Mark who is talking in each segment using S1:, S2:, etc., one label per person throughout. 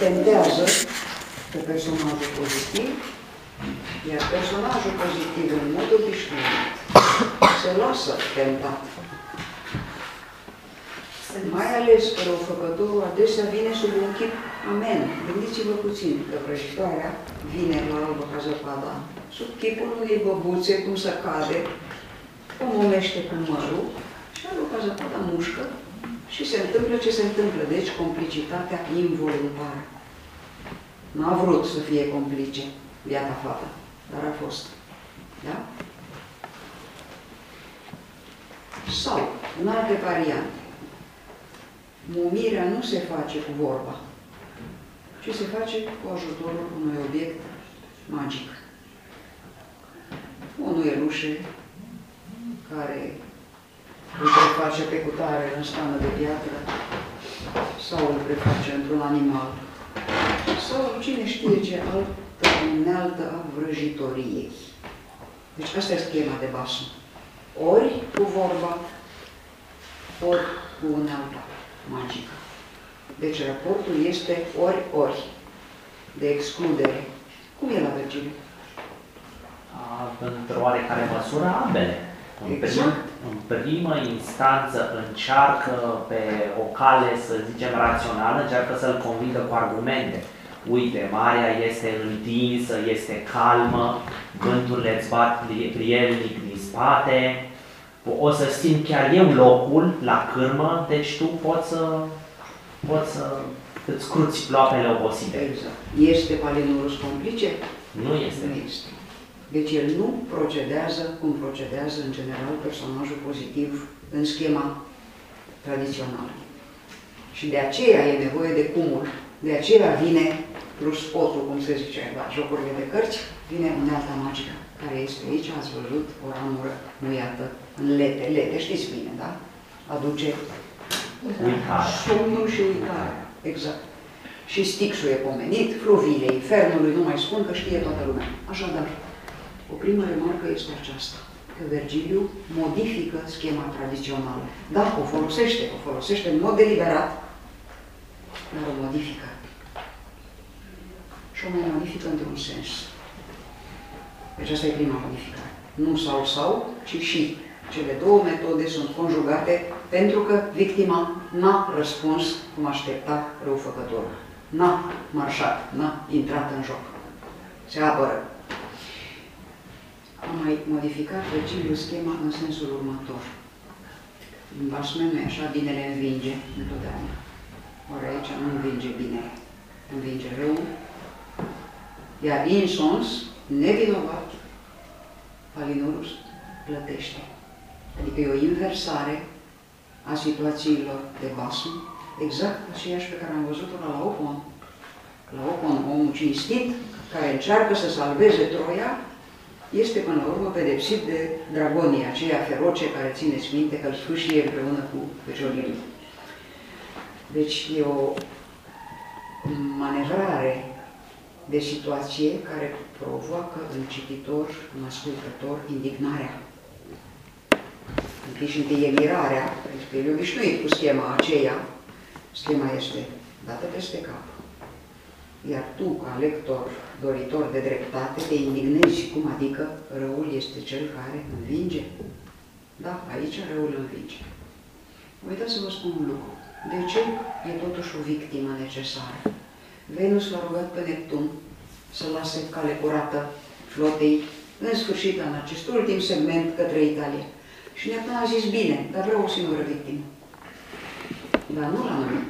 S1: tentează pe personajul pozitiv, iar personajul pozitiv, în mod obișnuit, se lasă tentat. Mai ales că răufăcătorul adesea vine sub un chip amen. Gândiți-vă puțin că vrăjitoarea vine la albă ca zăpada, sub chipul unei băbuțe, cum să cade, o momește cu mărul și albă ca zăpada mușcă și se întâmplă ce se întâmplă. Deci complicitatea involuntară. Nu a vrut să fie complice, viața fată, dar a fost. Da? Sau, în alte variante, mumirea nu se face cu vorba, ci se face cu ajutorul unui obiect magic. O nuielușe care îl preface pe cutare în scană de piatră sau îl preface într-un animal sau cine știe ce altă unealtă a vrăjitoriei. Deci asta e schema de basm. Ori cu vorba, ori cu unealta magică. Deci raportul este ori-ori de excludere. Cum e la Virgiliu?
S2: Într-o oarecare măsură ambele. În,
S1: Exact.
S2: Prim, în primă instanță încearcă pe o cale, să zicem, rațională, încearcă să-l convingă cu argumente. Uite, marea este întinsă, este calmă, vânturile îți bat pri- prielnic din spate, o să țin chiar eu locul la cârmă, deci tu poți să, poți să îți cruți ploapele obosite.
S1: Exact. Este Palinurus complice?
S2: Nu este.
S1: Nu este. Deci el nu procedează cum procedează în general personajul pozitiv în schema tradițională. Și de aceea e nevoie de cumul. De aceea vine plus spotul, cum se zice la jocurile de cărți, vine unealta magică, care este aici, ați văzut, o ramură muiată în lete. Lete, știți bine, da? Aduce
S2: Uitare.
S1: somnul și uitarea. Exact. Și Stixul e pomenit, fluviile infernului, nu mai spun că știe toată lumea. Așadar, o primă remarcă este aceasta, că Vergiliu modifică schema tradițională. Da, o folosește, o folosește în mod deliberat, dar o modifică. Și o mai modifică într-un sens. Deci asta e prima modificare. Nu sau-sau, ci și. Cele două metode sunt conjugate pentru că victima n-a răspuns cum aștepta răufăcătorul. N-a marșat, n-a intrat în joc. Se apără. Am mai modificat Virgiliu schema în sensul următor. În basme nu așa, binele învinge întotdeauna. Ori aici nu învinge binele, învinge rău. Iar insons, nevinovat, Palinurus plătește. Adică e o inversare a situațiilor de basm, exact aceeași pe care am văzut-o la Laopon. La Laopon, omul cinstit, care încearcă să salveze Troia, este până la urmă pedepsit de dragonia, aceea feroce care țineți minte că îl sfâșie împreună cu Fecioril. Deci e o manevrare de situație care provoacă în cititor, în ascultător, indignarea. Întâi și întâi e mirarea, pentru că el e obișnuit cu schema aceea. Schema este dată peste cap. Iar tu, ca lector, doritor de dreptate, te indignezi cum adică răul este cel care învinge. Da, aici răul învinge. Uitați să vă spun un lucru. De ce e totuși o victimă necesară? Venus l-a rugat pe Neptun să lase cale curată flotei, în sfârșit, în acest ultim segment către Italia. Și Neptun a zis, bine, dar vreau o singură victimă. Dar nu l-a numit pe Palinurus.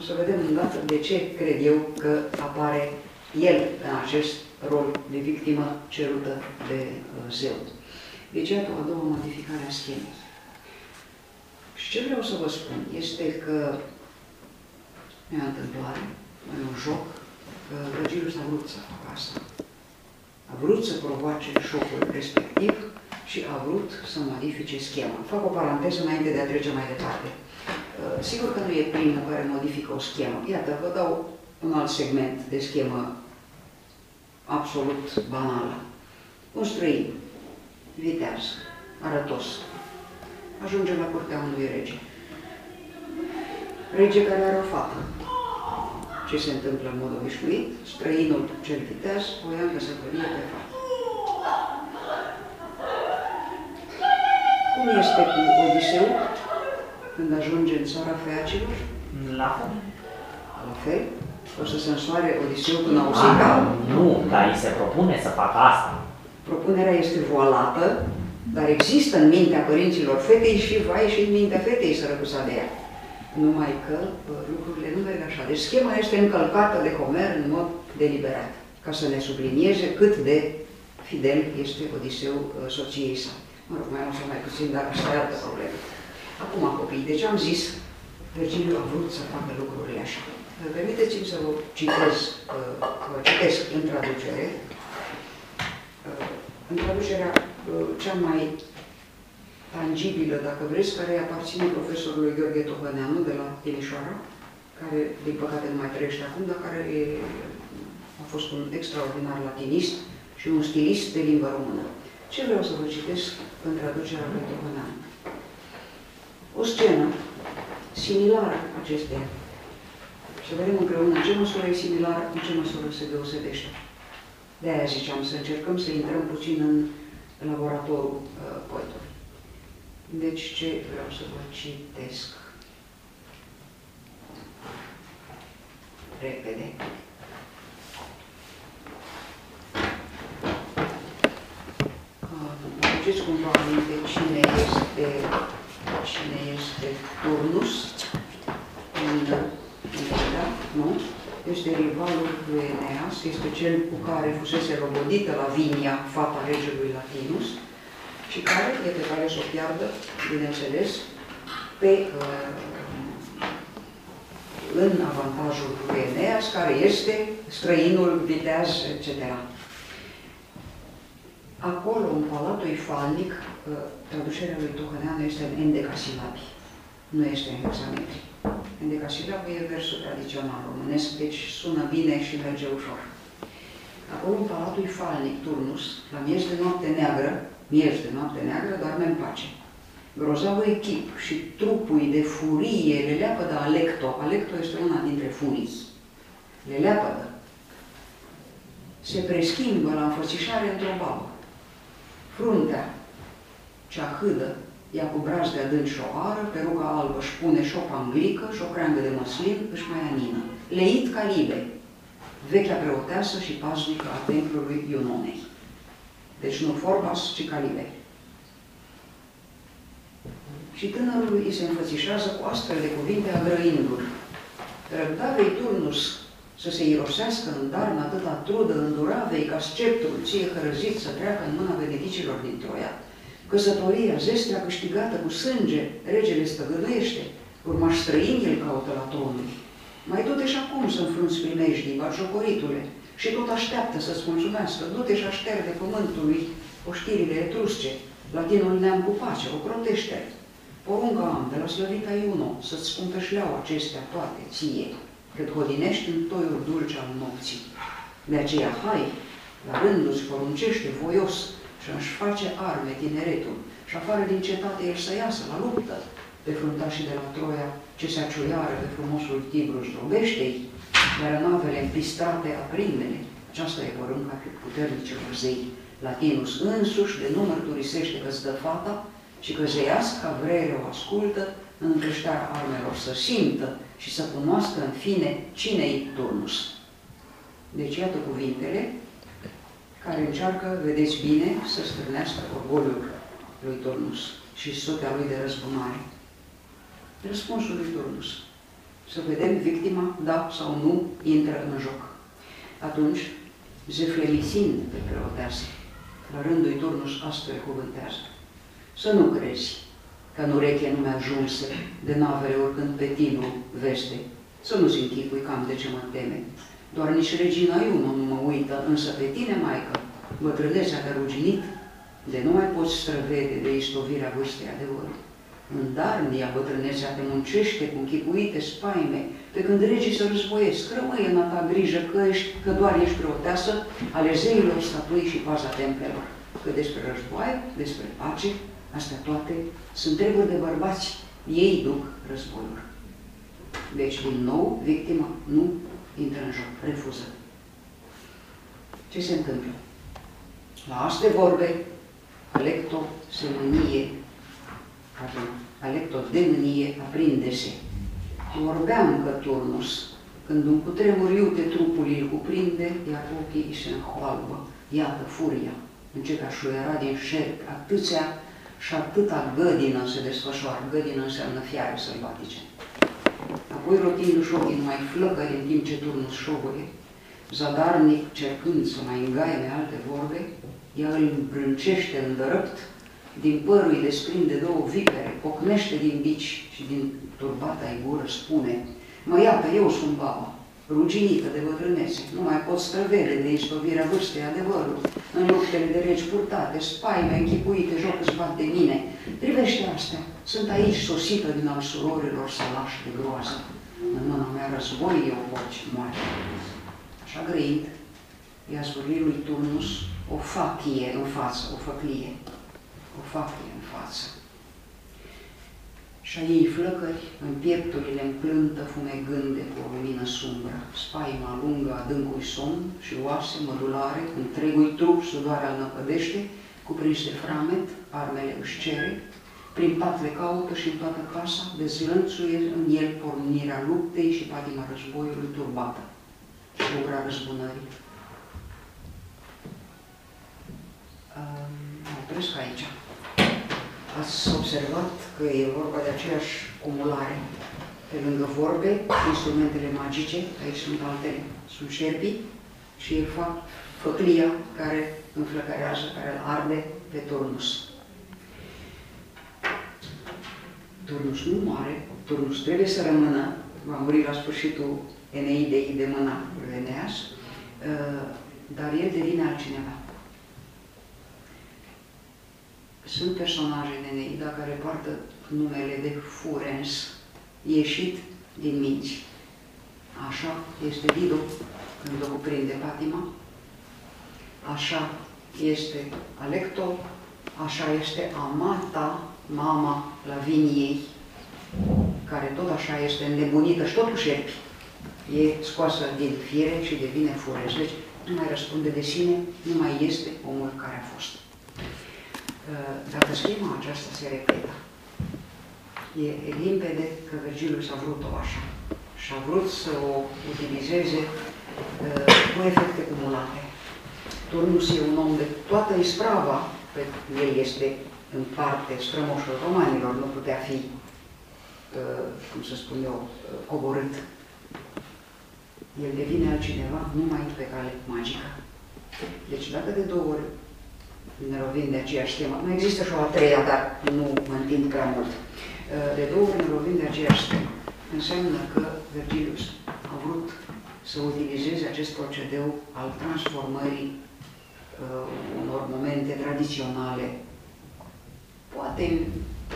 S1: O să vedem îndată de ce cred eu că apare el în acest rol de victimă cerută de uh, zeu. Deci, iată o a doua modificare a schemei. Și ce vreau să vă spun este că nu e o întâmplare, nu e un joc, că Virgilius a vrut să facă asta. A vrut să provoace șocul respectiv și a vrut să modifice schema. Fac o paranteză înainte de a trece mai departe. Uh, Sigur că nu e primul care modifică o schemă. Iată, vă dau un alt segment de schemă absolut banală. Un străin, viteaz, arătos, ajunge la curtea unui rege. Rege care are o fată. ce se întâmplă în mod obișnuit, străinul cel viteaz o ia în căsătorie pe fată. Cum este cu Odiseu când ajunge în țara feacilor?
S2: La fel.
S1: La fel? O să se însoare Odiseu când auzi că
S2: Nu, dar îi se propune să facă asta.
S1: propunerea este voalată, dar există în mintea părinților fetei și va ieși în mintea fetei sărăcuța de ea. Numai că bă, lucrurile nu merg așa. Deci schema este încălcată de Homer în mod deliberat, ca să ne sublinieze cât de fidel este Odiseu uh, soției sale. Mă rog, mai am să mai puțin, dar asta e altă problemă. Acum, copii, deci am zis, Virgiliu a vrut să facă lucrurile așa. Permiteți-mi să vă citez, uh, vă citesc în traducere, uh, în traducerea uh, cea mai tangibilă, dacă vreți, care aparține profesorului Gheorghe Tobăneanu de la Timișoara, care, din păcate, nu mai trăiește acum, dar care e, a fost un extraordinar latinist și un stilist de limbă română. Ce vreau să vă citesc în traducerea lui Tobăneanu? O scenă similară acesteia. Să vedem împreună în ce măsură e similară, în ce măsură se deosebește. De aia ziceam să încercăm să intrăm puțin în laboratorul uh, poetului. Deci ce vreau să vă citesc? Repede. Uh, Aduceți cumva aminte cine este, cine este Turnus în Iliada, nu? Este rivalul lui Eneas, este cel cu care fusese robodită la Vinia, fata regelui Latinus, și care e pe care să o piardă, bineînțeles, pe, uh, în avantajul lui Eneas, care este străinul, viteaz, etc. Acolo, în Palatul Ifalnic, uh, traducerea lui Tohăneanu este în endecasilabi, nu este în hexametri. Endecasilabi e versul tradițional românesc, deci sună bine și merge ușor. Acolo, în Palatul Ifalnic, Turnus, la miez de noapte neagră, miez de noapte neagră, doarme în pace. Grozavă echip și trupul de furie le leapădă Alecto. Alecto este una dintre furii. Le leapădă. Se preschimbă la înfățișare într-o babă. Fruntea, cea hâdă, ea cu braț de adânc și o ară, peruca albă își pune și o panglică și o creangă de măslin, își mai anină. Leit ca libe, vechea preoteasă și paznică a templului Iononei. Deci nu Forbas, ci Calibe. Și tânărului îi se înfățișează cu astfel de cuvinte agrăindu-l. Răbdavei turnus să se irosească în darnă atâta trudă înduravei ca sceptrul ție hărăzit să treacă în mâna veneticilor din Troia. Căsătoria, zestrea câștigată cu sânge, regele stăgăduiește, urmaș străini el caută la tronul. Mai du-te și acum să înfrunți primejdii, batjocoritule, și tot așteaptă să-ți mulțumească. Du-te și așterde pământului oștirile etrusce, latinul neam cu pace, o crotește Porunca am de la slăvita Iuno să-ți spun că șleau acestea toate ție, cât hodinești în toiul dulce al nopții. De aceea, hai, la rândul îți poruncește voios și își face arme tineretul și afară din cetate el să iasă la luptă pe fruntașii de la Troia ce se aciuiară pe frumosul Tibru zdrobește-i, iar navele împistrate aprimele. Aceasta e porunca puternicilor zei. Latinus însuși de nu mărturisește că dă fata și că zeiasca vrere o ascultă în încreștarea armelor să simtă și să cunoască în fine cine-i turnus. Deci iată cuvintele care încearcă, vedeți bine, să stârnească orgoliul lui Turnus și sotea lui de răzbunare. Răspunsul lui Turnus. Să vedem victima, da sau nu, intră în joc. Atunci, zeflemisind pe preoteasă, la rândul Turnus astfel cuvântează. Să nu crezi că în ureche nu mi-ajunse de navele urcând pe tinul veste, să nu-ți închipui cam de ce mă teme. Doar nici regina Iuno nu mă uită, însă pe tine, maică, bătrânețea de ruginit, de nu mai poți străvede de istovirea vârstei adevărul. În darnia bătrânețea te muncește cu închipuite spaime, pe când regii să războiesc, rămâi în a ta grijă că, ești, că doar ești preoteasă ale zeilor statui și paza templelor. Că despre război, despre pace, astea toate sunt treburi de bărbați. Ei duc războiul. Deci, din nou, victima nu intră în joc, refuză. Ce se întâmplă? La aste vorbe, alecto se mânie, pardon, alecto de mânie aprinde-se. Vorbea încă turnus, când un cutremur iute trupul îl cuprinde, iar ochii își se înhoalbă. Iată furia, începe a șuiera din șerpi atâția și atâta gădină se desfășoară. Gădină înseamnă fiare sălbatice. Apoi rotindu-și ochii numai flăcări în timp ce turnul șovăie, zadarnic cercând să mai îngaime alte vorbe, ea îl îmbrâncește îndărăpt, din părul îi desprinde două vipere, pocnește din bici și din turbata-i gură spune Mă iată, eu sunt baba, ruginită de bătrânețe, nu mai pot străvele de istovirea vârstei adevărul, în luptele de regi purtate, spaime închipuite, joc îți bat de mine. Privește astea, sunt aici sosită din al surorilor lași de groază. În mâna mea război eu porci moarte. Așa grăit, i-a zvârlit lui Turnus o fachie în față, o făclie, o fachie în față și a ei flăcări în piepturile împlântă fumegânde cu o lumină sumbră, spaima lungă adâncui somn și oase mădulare, întregui trup sudoarea îl năpădește, cuprins de framet, armele își cere, prin pat le caută și în toată casa, dezlănțuie în el pornirea luptei și patima războiului turbată și ura răzbunării. Um, opresc aici. Ați observat că e vorba de aceeași cumulare. Pe lângă vorbe, instrumentele magice, aici sunt altele, sunt șerpii și e fac făclia care înflăcărează, care îl arde pe turnus. Turnus nu moare, turnus trebuie să rămână, va muri la sfârșitul Eneidei de mâna lui Eneas, uh, dar el devine altcineva. Sunt personaje în Eneida care poartă numele de Furens, ieșit din minți. Așa este Dido când o cuprinde patima, așa este Alecto, așa este Amata, mama Laviniei, care tot așa este înnebunită și totuși șerpi. E scoasă din fire și devine furens. Deci nu mai răspunde de sine, nu mai este omul care a fost. Dacă schema aceasta se repetă, e limpede că Virgilius a vrut-o așa și a vrut să o utilizeze uh, cu efecte cumulate. Turnus e un om de toată isprava, pe el este în parte strămoșul romanilor, nu putea fi, uh, cum să spun eu, uh, coborât. El devine altcineva numai pe cale magică. Deci dacă de două ori ne lovim de aceeași temă. Mai există și o a treia, dar nu mă întind prea mult. Uh, de două ori ne lovim de aceeași temă. Înseamnă că Virgilius a vrut să utilizeze acest procedeu al transformării uh, unor momente tradiționale, poate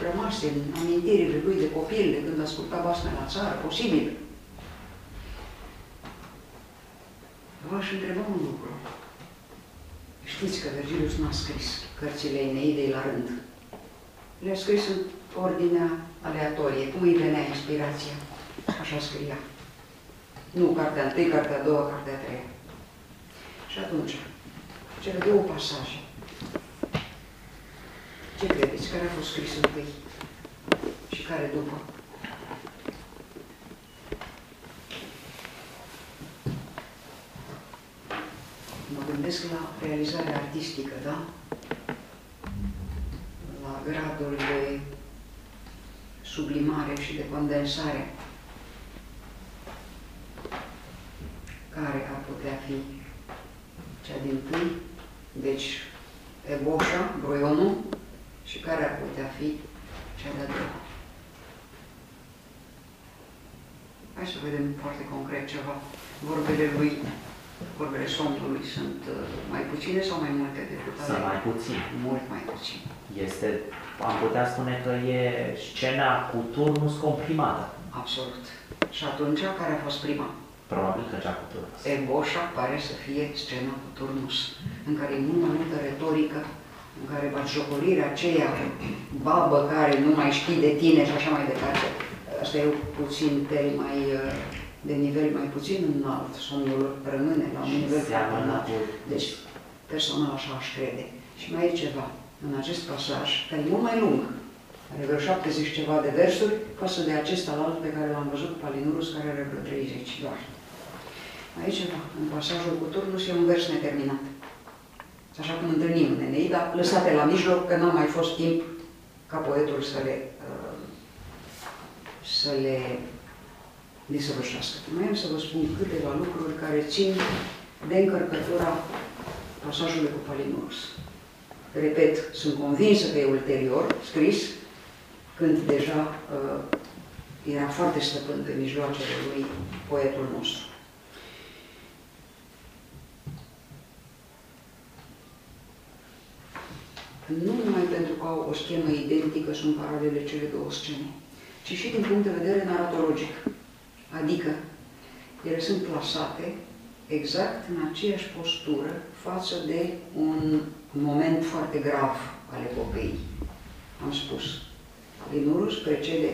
S1: rămase în amintirile lui de copil, de când asculta basme la țară, posibil. V-aș întreba un lucru. Știți că Virgilius n-a scris cărțile Eneidei la rând. Le-a scris în ordinea aleatorie, cum îi venea inspirația. Așa scria. Nu cartea întâi, cartea a doua, cartea a treia. Și atunci, cele două pasaje. Ce credeți? Care a fost scris întâi? Și care după? Mă gândesc la realizarea artistică, da? La gradul de sublimare și de condensare care ar putea fi cea din tâi, deci eboșa, broionul, și care ar putea fi cea de-a doua. Hai să vedem foarte concret ceva. Vorbele lui, vorbele somnului sunt uh, mai puține sau mai multe decât
S2: Sunt mai puțin.
S1: Mult mai puțin.
S2: Este, am putea spune că e scena cu turnus comprimată.
S1: Absolut. Și atunci, care a fost prima?
S2: Probabil că cea cu turnus.
S1: Eboșa pare să fie scena cu turnus, în care e mult mai multă retorică, în care batjocorirea aceea, babă care nu mai știi de tine și așa mai departe, asta e puțin tel mai uh, de nivel mai puțin înalt, somnul rămâne la un nivel foarte înalt. Deci, personal așa aș crede. Și mai e ceva în acest pasaj, care e mult mai lung, are vreo 70 ceva de versuri, față de acesta alt pe care l-am văzut, Palinurus, care are vreo 30 doar. Mai e ceva, în pasajul cu turnus e un vers neterminat. Așa cum întâlnim în Eneida, lăsate la mijloc, că n-a mai fost timp ca poetul să le, uh, să le desăvârșească. Mai am să vă spun câteva lucruri care țin de încărcătura pasajului cu Palinurus. Repet, sunt convinsă că e ulterior scris, când deja uh, era foarte stăpân pe mijloacele lui poetul nostru. Nu numai pentru că au o schemă identică, sunt paralele cele două scene, ci și din punct de vedere narratologic. Adică, ele sunt plasate exact în aceeași postură față de un moment foarte grav al epopei. Am spus, Linurus precede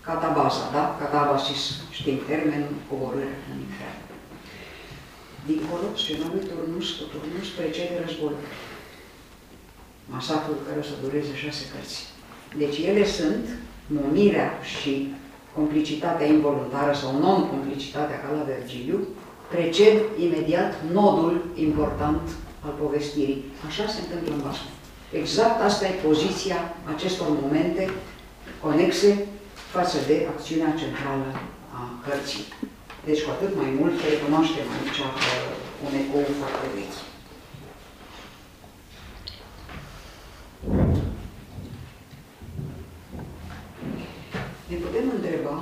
S1: catabaza, da? Catabasis, știm termenul, coborâre în infern. Dincolo, scena lui Turnus, cu Turnus precede războiul. Masacrul care o să dureze șase cărți. Deci ele sunt numirea și complicitatea involuntară sau non-complicitatea ca la Vergiliu, preced imediat nodul important al povestirii. Așa se întâmplă în basme. Exact asta e poziția acestor momente conexe față de acțiunea centrală a cărții. Deci cu atât mai mult recunoaștem aici uh, un ecou foarte vechi. Ne putem întreba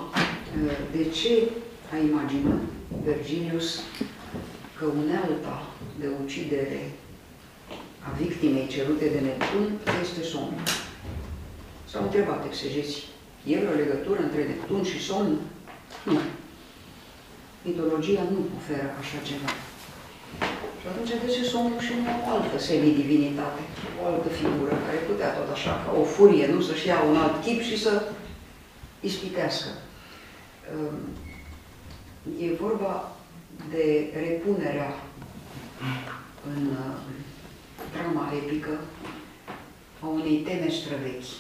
S1: uh, de ce a imaginat Virgilius că unealta de ucidere a victimei cerute de Neptun este somnul. S-au întrebat exegeții. E o legătură între Neptun și somn? Nu. Mitologia nu oferă așa ceva. Și atunci de ce somnul și nu o altă semidivinitate, o altă figură care putea tot așa, ca o furie, nu să-și ia un alt chip și să ispitească. Ehm, e vorba de repunerea în uh, drama epică a unei teme străvechi,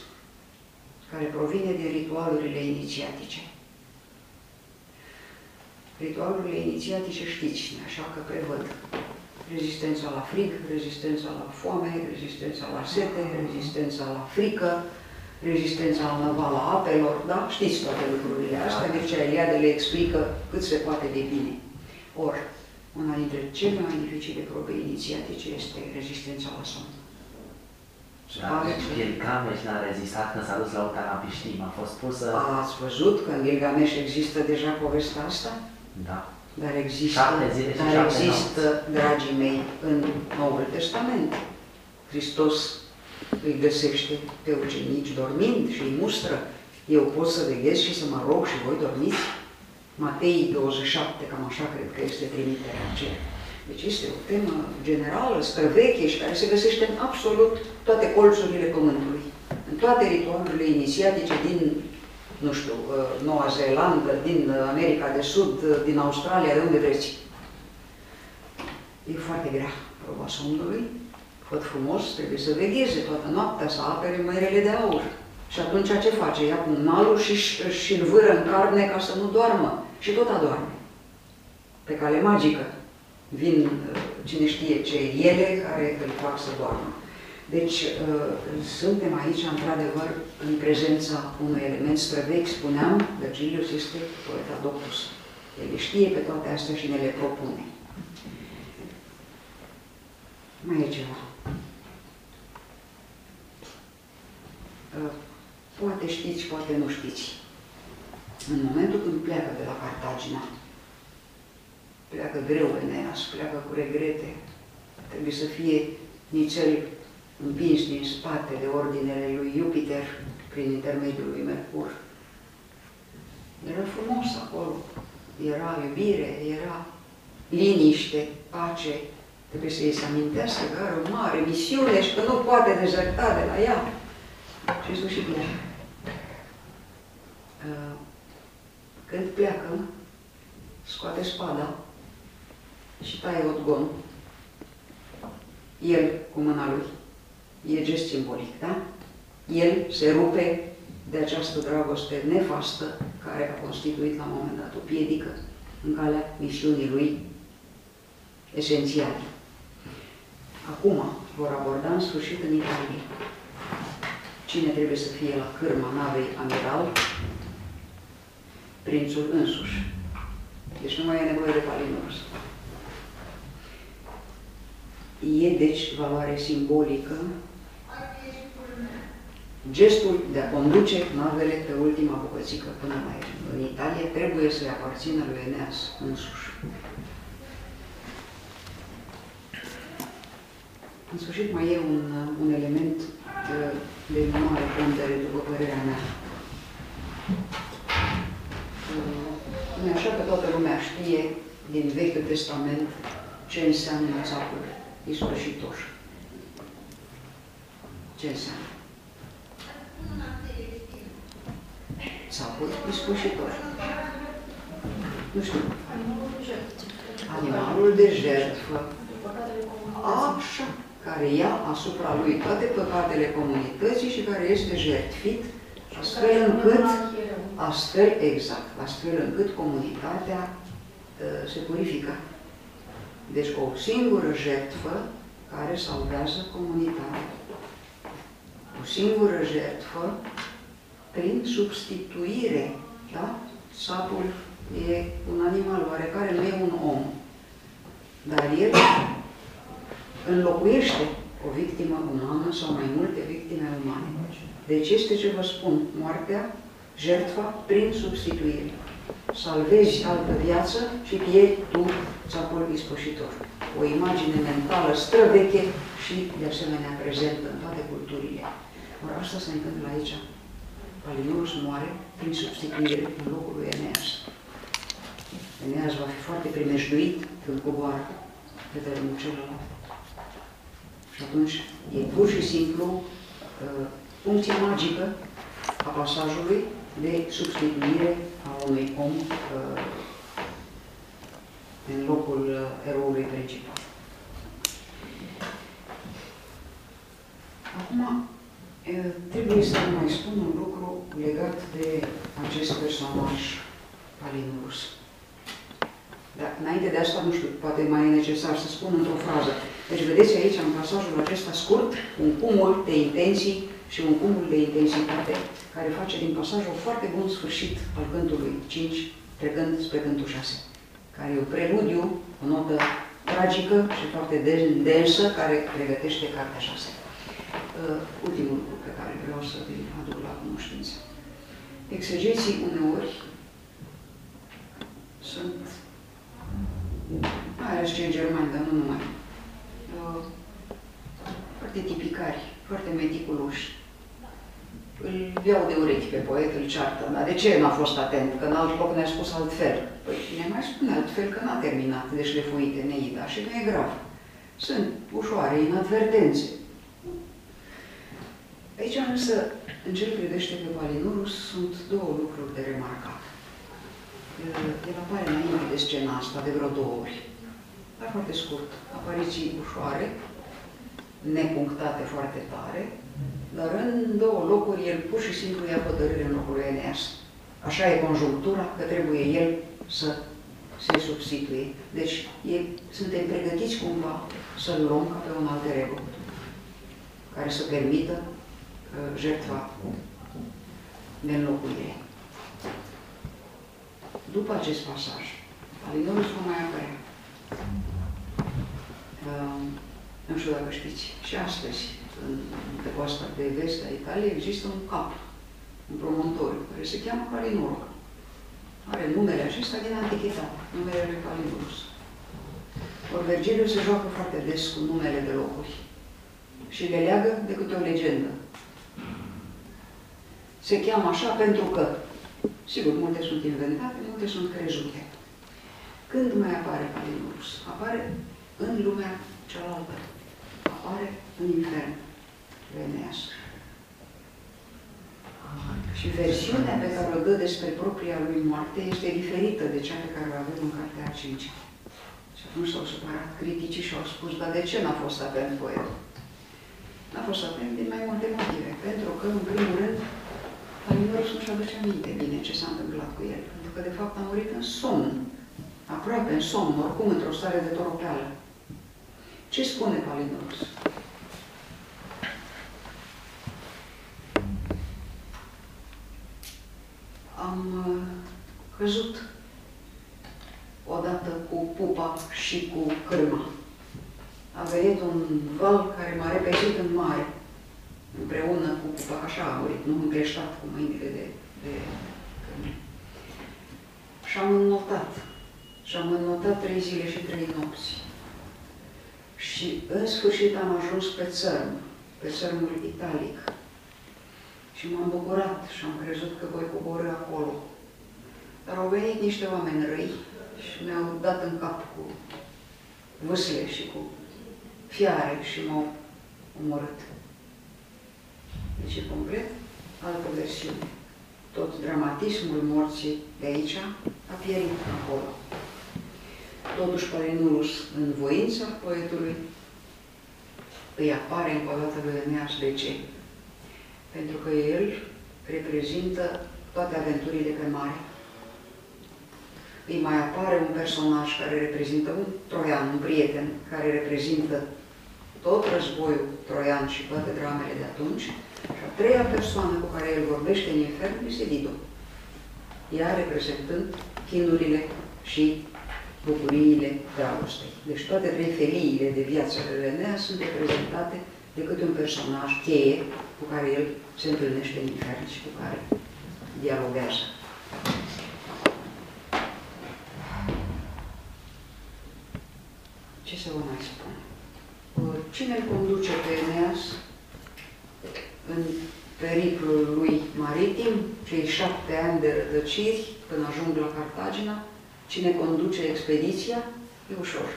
S1: care provine din ritualurile inițiatice. Ritualurile inițiatice știți, așa că prevăd rezistența la frig, rezistența la foame, rezistența la sete, rezistența la frică, rezistența la navală apelor, da? Știți toate lucrurile astea, da. Mircea Eliade le explică cât se poate de bine. Or, una dintre cele mai dificile probe inițiatice este rezistența la somn.
S2: Da, Gilgamesh n-a rezistat când s-a dus la Utanapistim, a fost pusă...
S1: Ați văzut că în Gilgamesh există deja povestea asta?
S2: Da.
S1: Dar există, zile dar există, dragii mei, în Noul Testament. Hristos îi găsește pe ucenici dormind și îi mustră. Eu pot să veghez și să mă rog și voi dormiți? Matei 27, cam așa cred că este trimiterea aceea. Deci este o temă generală, străveche și care se găsește în absolut toate colțurile Pământului. În toate ritualurile inițiatice din, nu știu, uh, Noua Zeelandă, din America de Sud, uh, din Australia, de unde vreți. E foarte grea proba somnului. Făt frumos, trebuie să vegheze toată noaptea, să apere mărele de aur. Și atunci ce face? Ia cu nalul și și învâră în carne ca să nu doarmă. Și tot adorme. Pe cale magică. Vin uh, cine știe ce ele care îl fac să doarmă. Deci uh, suntem aici, într-adevăr, în prezența unui element străvechi, spuneam, Virgilius este poeta doctus. El știe pe toate astea și ne le propune. Mai e ceva. Uh, Poate știți, poate nu știți. În momentul când pleacă de la Cartagina, pleacă greu Eneas, pleacă cu regrete, trebuie să fie nițel împins din spate de ordinele lui Jupiter prin intermediul lui Mercur. Era frumos acolo, era iubire, era liniște, pace, trebuie să îi se amintească că are o mare misiune și că nu poate dezerta de la ea. Și în sfârșit pleacă. Uh, când pleacă, scoate spada și taie odgon. El cu mâna lui. E gest simbolic, da? El se rupe de această dragoste nefastă care a constituit la un moment dat o piedică în calea misiunii lui esențiale. Acum vor aborda în sfârșit în Italia cine trebuie să fie la cârma navei amiral, prințul însuși. Deci nu mai e nevoie de Palinurus. E deci valoare simbolică gestul de a conduce navele pe ultima bucățică până la în Italia trebuie să-i aparțină lui Eneas însuși. În sfârșit mai e un, un element de, de mare pondere, după părerea mea. Nu așa că toată lumea știe din Vechiul Testament ce înseamnă țapul ispășitor. Ce înseamnă? Țapul ispășitor. Nu știu. Animalul de jertfă. Așa care ia asupra lui toate păcatele comunității și care este jertfit, astfel încât, astfel exact, astfel încât comunitatea uh, se purifică. Deci o singură jertfă care salvează comunitatea. O singură jertfă prin substituire, da? Sapul e un animal oarecare, nu e un om. Dar el înlocuiește o victimă umană sau mai multe victime umane. Deci este ce vă spun, moartea, jertfa prin substituire. Salvezi altă viață și pieri tu țapul ispășitor. O imagine mentală străveche și, de asemenea, prezentă în toate culturile. Ori asta se întâmplă aici. Palinurus moare prin substituire în locul lui Eneas. Eneas va fi foarte primejduit când coboară pe tărâmul celălalt. Și atunci e pur și simplu uh, funcția magică a pasajului de substituire a unui om uh, în locul uh, eroului principal. Acum, uh, trebuie să mai spun un lucru legat de acest personaj, Palinurus. Dar înainte de asta, nu știu, poate mai e necesar să spun într-o frază. Deci vedeți aici, în pasajul acesta scurt, un cumul de intenții și un cumul de intensitate care face din pasaj un foarte bun sfârșit al cântului 5, trecând spre cântul 6, care e o preludiu, o notă tragică și foarte densă, care pregătește cartea 6. Uh, ultimul lucru pe care vreau să vi aduc la cunoștință. Exegeții uneori sunt, mai ales cei germani, dar nu numai, uh, foarte tipicari, foarte meticuloși. Îl iau de urechi pe poet, îl ceartă. Dar de ce n-a fost atent? Că în alt loc ne-a spus altfel. Păi ne mai spune altfel că n-a terminat de șlefuite neida și nu e grav. Sunt ușoare inadvertențe. Aici însă, în ce privește pe Palinurus, sunt două lucruri de remarcat. El apare înainte de scena asta de vreo două ori dar foarte scurt, apariții ușoare, nepunctate foarte tare, dar în două locuri el pur și simplu ia hotărâre în locul lui Eneas. Așa e conjunctura că trebuie el să se substituie. Deci e, suntem pregătiți cumva să-l luăm ca pe un alt ego care să permită uh, jertfa de înlocuire. După acest pasaj, Alinurus va mai apărea. Ehm, nu știu dacă știți, și astăzi, în, pe coasta de vest a Italiei, există un cap, un promontoriu, care se cheamă Calinurg. Are numele acesta din antichitate, numele lui Calinurus. Ori Virgiliu se joacă foarte des cu numele de locuri și le leagă de câte o legendă. Se cheamă așa pentru că, sigur, multe sunt inventate, multe sunt crezute. Când mai apare Calinurus? Apare în lumea cealaltă. Apare în infern. Veneas. Și versiunea pe care o dă despre propria lui moarte este diferită de cea pe care o avem în cartea a cincea. Și atunci s-au supărat criticii și au spus, dar de ce n-a fost atent poet? N-a fost atent din mai multe motive. Pentru că, în primul rând, Palinurus nu-și aduce aminte bine ce s-a întâmplat cu el. Pentru că, de fapt, a murit în somn. Aproape în somn, oricum într-o stare de toropeală. Ce spune Palinurus? am uh, căzut odată cu pupa și cu cârma. A venit un val care m-a repezit în mare, împreună cu pupa, așa a murit, nu îngreștat cu mâinile de, de cârmă. Și am înnotat. Și am înnotat trei zile și trei nopți. Și în sfârșit am ajuns pe țărm, pe țărmul italic. Și m-am bucurat și am crezut că voi coborâ acolo. Dar au venit niște oameni răi și mi-au dat în cap cu vâsle și cu fiare și m-au omorât. Deci e complet altă versiune. Tot dramatismul morții de aici a pierit acolo. Totuși, Palinurus, în voința poetului, îi apare încă o dată lui Eneas de ce? pentru că el reprezintă toate aventurile pe mare. Îi mai apare un personaj care reprezintă un troian, un prieten, care reprezintă tot războiul troian și toate dramele de atunci. Și a treia persoană cu care el vorbește în infern este Dido. Ea reprezentând chinurile și bucuriile dragostei. Deci toate trei feliile de viață ale Lenea sunt reprezentate de câte un personaj cheie cu care el se întâlnește în infern și cu care dialoguează. Ce să vă mai spun? Cine îl conduce pe Eneas în periplul lui maritim, cei șapte ani de rătăciri până ajung la Cartagina, cine conduce expediția, e ușor.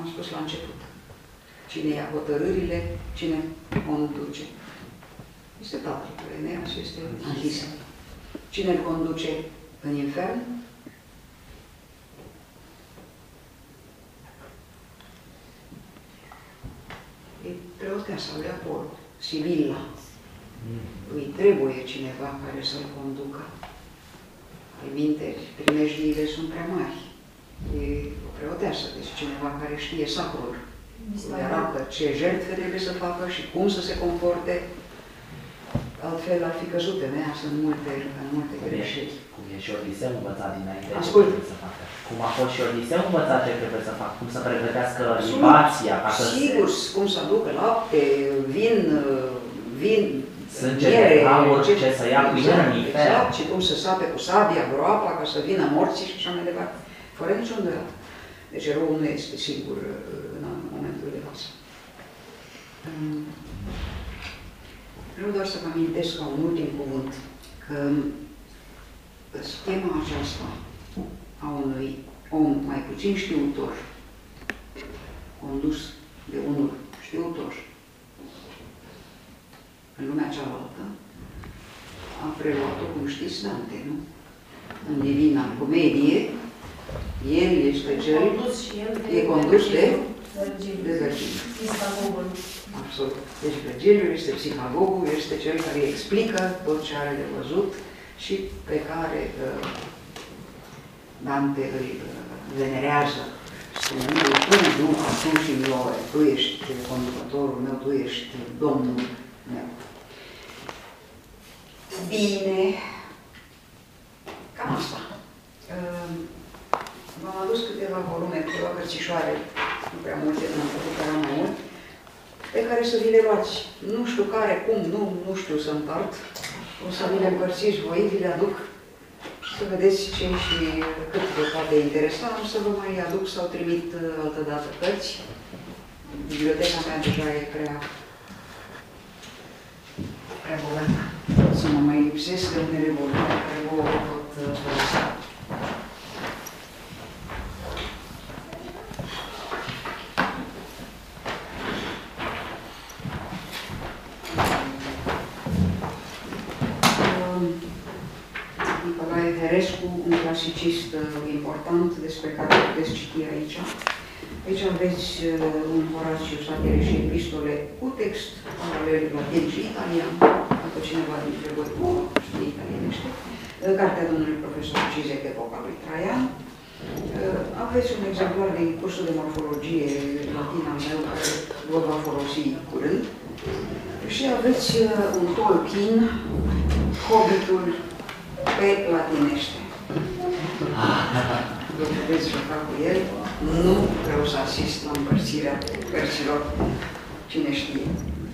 S1: Am spus la început. Cine ia hotărârile, cine conduce. Este tatăl, Eneas este Anhisa. Cine îl conduce în infern? E preoteasa lui Apollo, Sibilla. Îi trebuie cineva care să-l conducă. Al minte, primejdiile sunt prea mari. E o preoteasă, deci cineva care știe sacrul. Îi arată ce jertfe trebuie să facă și cum să se comporte altfel ar fi căzut mea, sunt multe, în multe greșeli.
S2: Cum e și Odiseu învățat dinainte
S1: Ascult.
S2: ce să facă. Cum a fost și Odiseu învățat ce trebuie să facă, cum să pregătească libația, ca să
S1: Sigur,
S2: se...
S1: cum să aducă lapte, vin, vin,
S2: Sânge de aur, ce să ia cu el în infern.
S1: Exact, și cum să sape cu sabia groapa ca să vină morții și așa mai departe. Fără niciun îndoială. Deci eroul nu este sigur uh, în momentul de față. Vreau doar să vă amintesc ca un ultim cuvânt că schema aceasta a unui om mai puțin știutor, condus de unul știutor în lumea cealaltă, a preluat-o, cum știți, Dante, nu? În Divina Comedie, el este cel,
S3: Condus și el de
S1: e condus de,
S3: Virgil.
S1: de Virgil.
S3: Iscavogul.
S1: Absolut. Deci Virgiliu este psihagogul, este cel care explică tot ce are de văzut și pe care uh, Dante îl uh, venerează, spunându-i, tu nu, atunci și glorie, tu ești conducătorul meu, tu ești Domnul meu. Bine, cam asta. Uh, V-am adus câteva volume, câteva cărțișoare, nu prea multe, n-am făcut era mai mult, pe care să vi le luați. Nu știu care, cum, nu, nu știu să împart. O să vi le împărțiți voi, vi le aduc să vedeți ce și cât vă poate interesa. Am să vă mai aduc sau trimit uh, altă dată cărți. Biblioteca mea deja e prea, prea bogată. Să mă mai lipsesc de unele volume care vă pot uh, folosi. cu un clasicist uh, important despre care puteți citi aici. Aici aveți uh, un Horațiu satire și epistole cu text paralel latin și italian, dacă cineva dintre voi știe italienește. Uh, Cartea domnului profesor Cizec, epoca lui Traian. Uh, Aveți un exemplar din cursul de morfologie latin al meu care vă va folosi curând. Și aveți uh, un Tolkien, Hobbitul pe latinește. Vă puteți juca cu el. Nu vreau să asist la împărțirea cărților. Cine știe,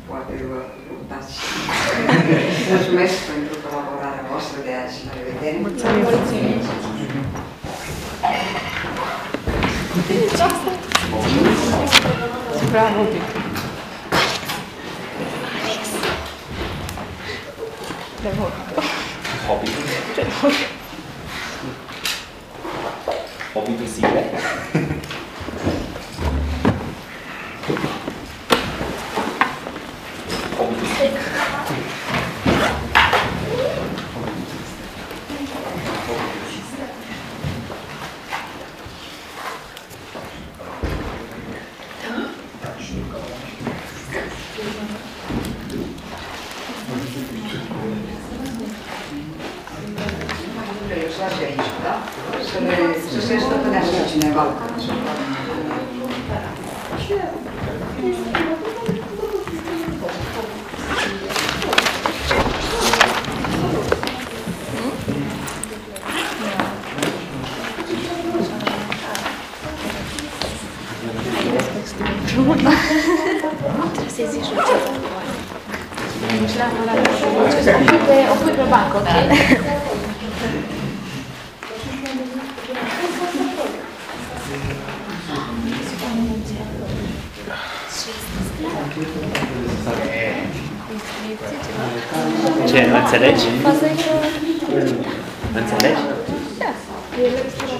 S1: poate vă luptați. Mulțumesc pentru colaborarea voastră de azi. La revedere!
S4: Bravo, Pic. De mult.
S3: Hobbitul. Hobbitul zile.
S5: Bancă, ok?
S3: Ce, nu înțelegi?
S5: Faza e că...
S3: Înțelegi?
S5: Da. E lectura